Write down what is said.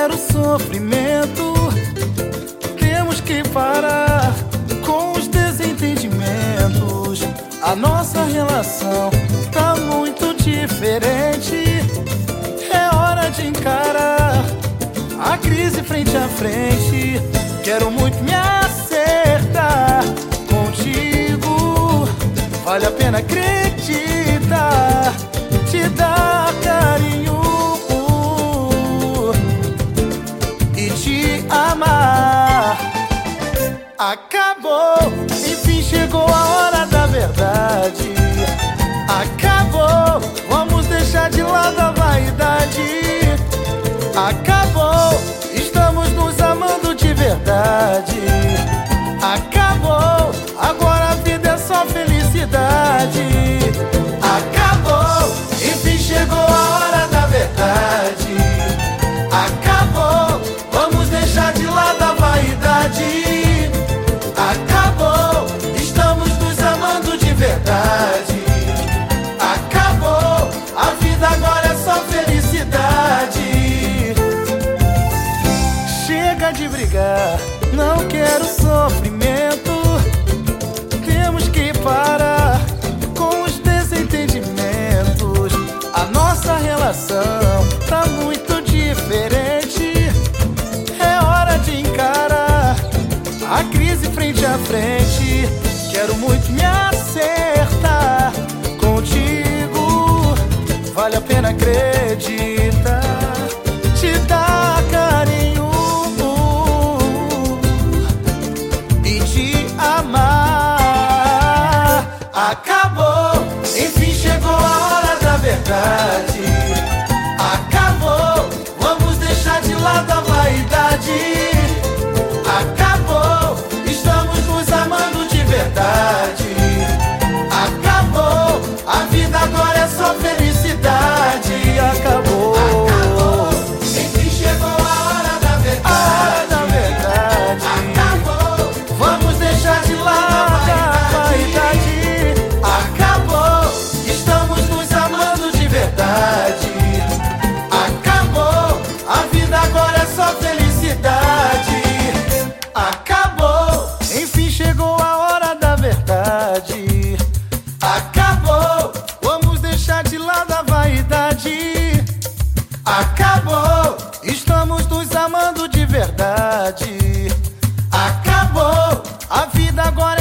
quero sofrimento. Temos que parar com os desentendimentos. A nossa relação tá muito diferente. É hora de encarar a crise frente a frente. Quero muito me acertar contigo. Vale a pena acreditar, amar. Acabou, enfim chegou a hora da verdade. Acabou, vamos deixar de lado a vaidade. Acabou, estamos nos amando de verdade. Não quero sofrimento. Temos que parar com os desentendimentos. A nossa relação tá muito diferente. É hora de encarar a crise frente a frente. Quero muito me acertar contigo. Vale a pena crer. Enfim chegou a hora da verdade. felicidade acabou. Enfim chegou a hora da verdade. Acabou. Vamos deixar de lado a vaidade. Acabou. Estamos nos amando de verdade. Acabou. A vida agora